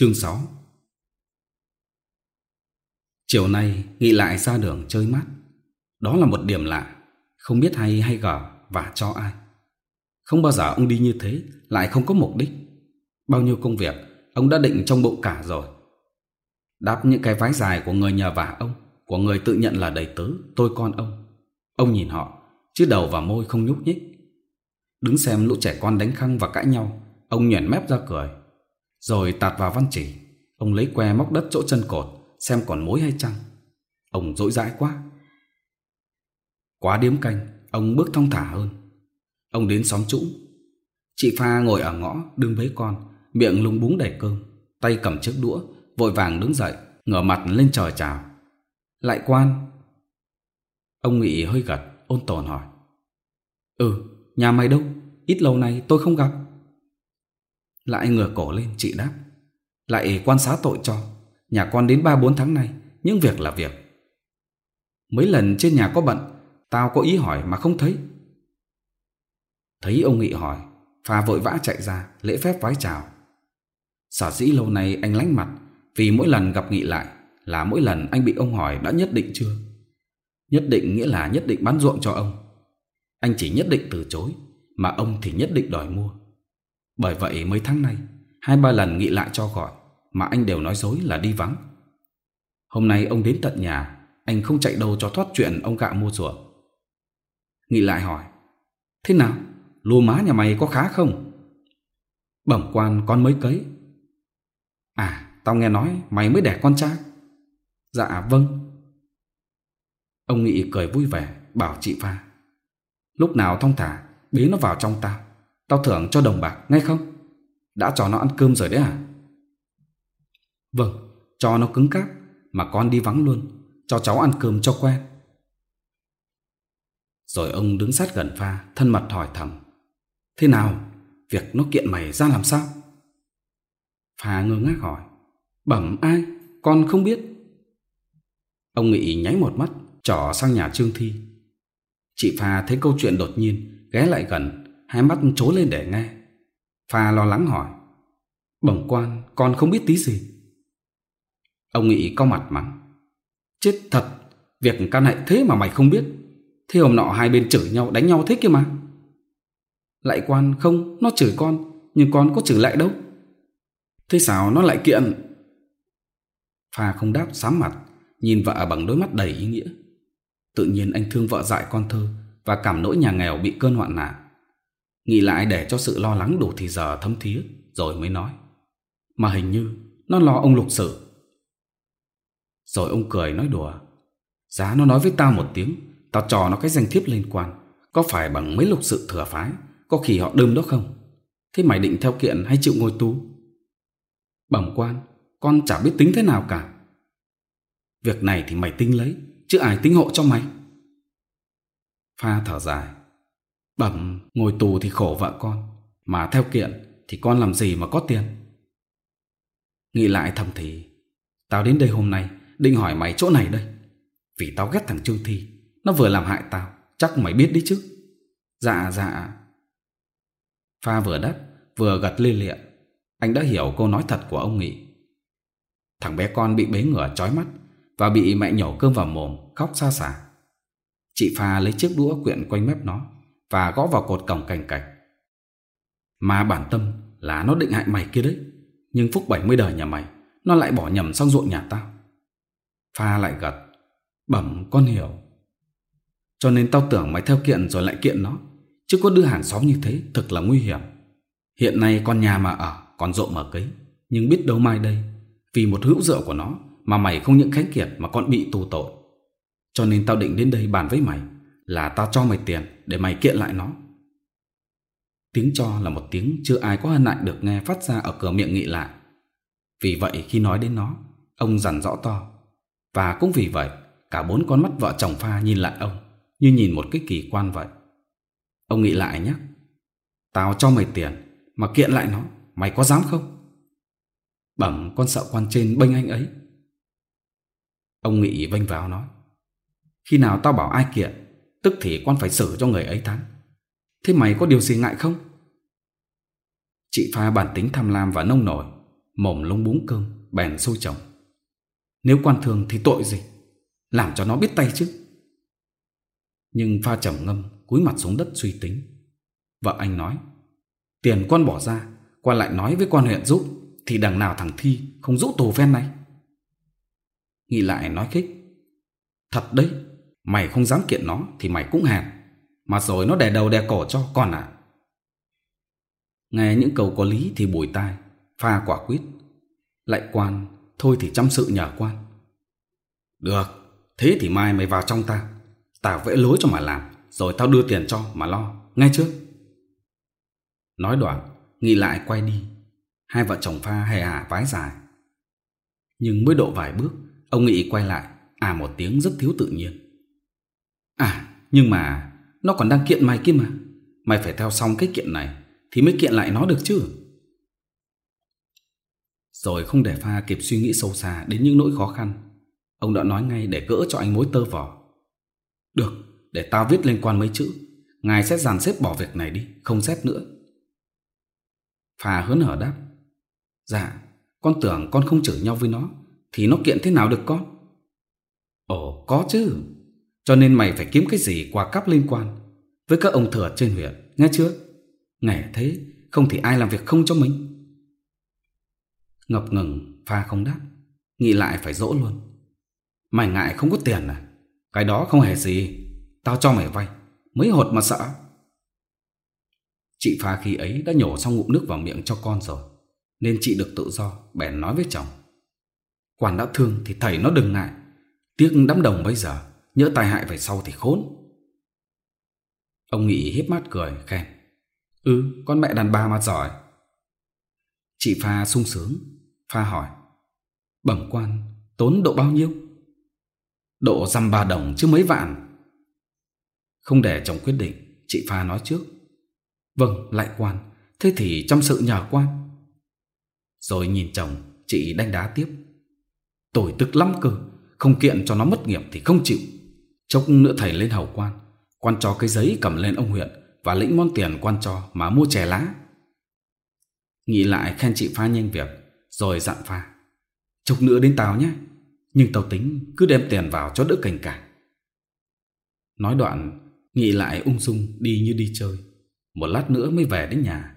Chương 6 Chiều nay Nghị lại ra đường chơi mát. Đó là một điểm lạ, Không biết hay hay gở và cho ai. Không bao giờ ông đi như thế, Lại không có mục đích. Bao nhiêu công việc, Ông đã định trong bụng cả rồi. Đáp những cái vái dài của người nhờ vả ông, Của người tự nhận là đầy tớ, Tôi con ông. Ông nhìn họ, Chứ đầu và môi không nhúc nhích. Đứng xem lũ trẻ con đánh khăng và cãi nhau, Ông nhuẩn mép ra cười. Rồi tạt vào văn chỉ Ông lấy que móc đất chỗ chân cột, Xem còn mối hay chăng. Ông dỗi dãi quá. Quá điếm canh, Ông bước thong thả hơn. Ông đến xóm trũng. Chị Pha ngồi ở ngõ, đứng với con, Miệng lúng búng đầy cơm, Tay cầm chiếc đũa, Vội vàng đứng dậy, Ngửa mặt lên trời chào. Lại quan. Ông Nghị hơi gật, Ôn tồn hỏi. Ừ nhà mày đâu? Ít lâu nay tôi không gặp. Lại ngửa cổ lên, chị đáp. Lại quan xá tội cho. Nhà con đến 3-4 tháng nay, những việc là việc. Mấy lần trên nhà có bận, Tao có ý hỏi mà không thấy. Thấy ông Nghị hỏi Phà vội vã chạy ra, lễ phép vái chào. Sở dĩ lâu nay anh lánh mặt, Vì mỗi lần gặp Nghị lại Là mỗi lần anh bị ông hỏi đã nhất định chưa? Nhất định nghĩa là nhất định bán ruộng cho ông. Anh chỉ nhất định từ chối, Mà ông thì nhất định đòi mua. Bởi vậy mấy tháng nay, Hai ba lần nghĩ lại cho gọi Mà anh đều nói dối là đi vắng. Hôm nay ông đến tận nhà, Anh không chạy đâu cho thoát chuyện ông gạo mua rùa. Nghị lại hỏi, Thế nào? Lúa má nhà mày có khá không? Bẩm quan con mới cấy. À tao nghe nói mày mới đẻ con trai. Dạ vâng. Ông Nghị cười vui vẻ, Bảo chị pha, Lúc nào thông thả, Bế nó vào trong tao. Tao thưởng cho đồng bạc ngay không? Đã cho nó ăn cơm rồi đấy à? Vâng Cho nó cứng cáp, Mà con đi vắng luôn. Cho cháu ăn cơm cho quen. Rồi ông đứng sát gần pha, Thân mật hỏi thầm. Thế nào? Việc nó kiện mày ra làm sao? Pha ngơ ngác hỏi. Bẩm ai? Con không biết. Ông Nghị nháy một mắt, Trỏ sang nhà Trương Thi. Chị Pha thấy câu chuyện đột nhiên, Ghé lại gần. Hai mắt trố lên để nghe. Pha lo lắng hỏi. Bẩm quan, con không biết tí gì. Ông Nghị có mặt mắng Chết thật, Việc can hệ thế mà mày không biết. Thế hôm nọ hai bên chửi nhau, đánh nhau thế kia mà. Lại quan, không, Nó chửi con, Nhưng con có chửi lại đâu. Thế sao nó lại kiện? Pha không đáp, sám mặt, Nhìn vợ bằng đôi mắt đầy ý nghĩa. Tự nhiên anh thương vợ dại con thơ Và cảm nỗi nhà nghèo bị cơn hoạn nạn. Nghĩ lại để cho sự lo lắng đủ thì giờ thấm thía, Rồi mới nói. Mà hình như nó lo ông lục sự. Rồi ông cười nói đùa. Giá nó nói với tao một tiếng, Tao trò nó cái danh thiếp liên quan. Có phải bằng mấy lục sự thừa phái, Có khi họ đơm đó không? Thế mày định theo kiện hay chịu ngồi tù? Bẩm quan, Con chả biết tính thế nào cả. Việc này thì mày tính lấy, Chứ ai tính hộ cho mày? Pha thở dài. Bẩm, ngồi tù thì khổ vợ con, Mà theo kiện thì con làm gì mà có tiền? Nghĩ lại thầm thì, Tao đến đây hôm nay Định hỏi mày chỗ này đây. Vì tao ghét thằng Trương Thi, Nó vừa làm hại tao, Chắc mày biết đấy chứ. Dạ dạ. Pha vừa đắt vừa gật lia lịa. Anh đã hiểu câu nói thật của ông Nghị. Thằng bé con bị bế ngửa trói mắt Và bị mẹ nhổ cơm vào mồm Khóc xa xả. Chị Pha lấy chiếc đũa quyện quanh mép nó và gõ vào cột cổng cành cạch. Mà bản tâm là nó định hại mày kia đấy. Nhưng phúc bảy mươi đời nhà mày, nó lại bỏ nhầm sang ruộng nhà tao. Pha lại gật, bẩm con hiểu. Cho nên tao tưởng mày theo kiện rồi lại kiện nó. Chứ có đứa hàng xóm như thế thật là nguy hiểm. Hiện nay con nhà mà ở, còn rộng mở cấy. Nhưng biết đâu mai đây, vì một hữu dựa của nó mà mày không những khánh kiệt mà còn bị tù tội. Cho nên tao định đến đây bàn với mày là tao cho mày tiền để mày kiện lại nó. Tiếng cho là một tiếng chưa ai có hân hạnh được nghe phát ra ở cửa miệng nghị lại. Vì vậy khi nói đến nó, ông dằn rõ to. Và cũng vì vậy, cả bốn con mắt vợ chồng pha nhìn lại ông, như nhìn một cái kỳ quan vậy. Ông nghĩ lại nhé. Tao cho mày tiền, mà kiện lại nó, mày có dám không? Bẩm con sợ quan trên bênh anh ấy. Ông Nghị vênh vào nói. Khi nào tao bảo ai kiện Tức thì con phải xử cho người ấy tháng Thế mày có điều gì ngại không? Chị pha bản tính tham lam và nông nổi, Mồm lông búng cơm, Bèn sôi chồng. Nếu quan thường thì tội gì? Làm cho nó biết tay chứ. Nhưng pha trầm ngâm, Cúi mặt xuống đất suy tính. Vợ anh nói, Tiền con bỏ ra, Qua lại nói với quan huyện giúp, Thì đằng nào thằng Thi không rũ tù ven này? Nghĩ lại nói khích, Thật đấy Mày không dám kiện nó thì mày cũng hèn. Mà rồi nó đè đầu đè cổ cho con à. Nghe những câu có lý thì bùi tai, pha quả quyết. Lại quan, thôi thì chăm sự nhờ quan. Được, thế thì mai mày vào trong ta. Tao vẽ lối cho mà làm, rồi tao đưa tiền cho mà lo, nghe chưa? Nói đoạn, nghĩ lại quay đi. Hai vợ chồng pha hề hả vái dài. Nhưng mới độ vài bước, ông Nghị quay lại, à một tiếng rất thiếu tự nhiên. Nhưng mà, Nó còn đang kiện mày kia mà. Mày phải theo xong cái kiện này Thì mới kiện lại nó được chứ. Rồi không để Pha kịp suy nghĩ sâu xa Đến những nỗi khó khăn, Ông đã nói ngay để gỡ cho anh mối tơ vỏ Được, Để tao viết lên quan mấy chữ, Ngài sẽ dàn xếp bỏ việc này đi, Không xét nữa. Pha hớn hở đáp Dạ Con tưởng con không chửi nhau với nó, Thì nó kiện thế nào được con? Ồ, có chứ. Cho nên mày phải kiếm cái gì qua cấp liên quan. Với các ông thừa trên huyện, Nghe chưa? Nghe thế không thì ai làm việc không cho mình? Ngập ngừng, Pha không đáp. Nghĩ lại phải dỗ luôn. Mày ngại không có tiền à? Cái đó không hề gì. Tao cho mày vay. Mấy hột mà sợ. Chị Pha khi ấy đã nhổ xong ngụm nước vào miệng cho con rồi. Nên chị được tự do, Bèn nói với chồng. Quản đã thương thì thầy nó đừng ngại. Tiếc đám đồng bây giờ. Nhớ tai hại về sau thì khốn. Ông Nghị hiếp mắt cười, khen. Ừ con mẹ đàn bà mà giỏi. Chị Pha sung sướng. Pha hỏi. Bẩm quan, tốn độ bao nhiêu? Độ dăm ba đồng chứ mấy vạn? Không để chồng quyết định, Chị Pha nói trước. Vâng lại quan. Thế thì chăm sự nhờ quan. Rồi nhìn chồng, Chị đánh đá tiếp. Tôi tức lắm cơ. Không kiện cho nó mất nghiệp thì không chịu. Chốc nữa thầy lên hầu quan Quan cho cái giấy cầm lên ông huyện Và lĩnh món tiền quan cho mà mua chè lá. Nghĩ lại khen chị pha nhanh việc, Rồi dặn pha, Chốc nữa đến tao nhé, Nhưng tao tính cứ đem tiền vào cho đỡ cành cả Nói đoạn Nghị lại ung dung đi như đi chơi, Một lát nữa mới về đến nhà.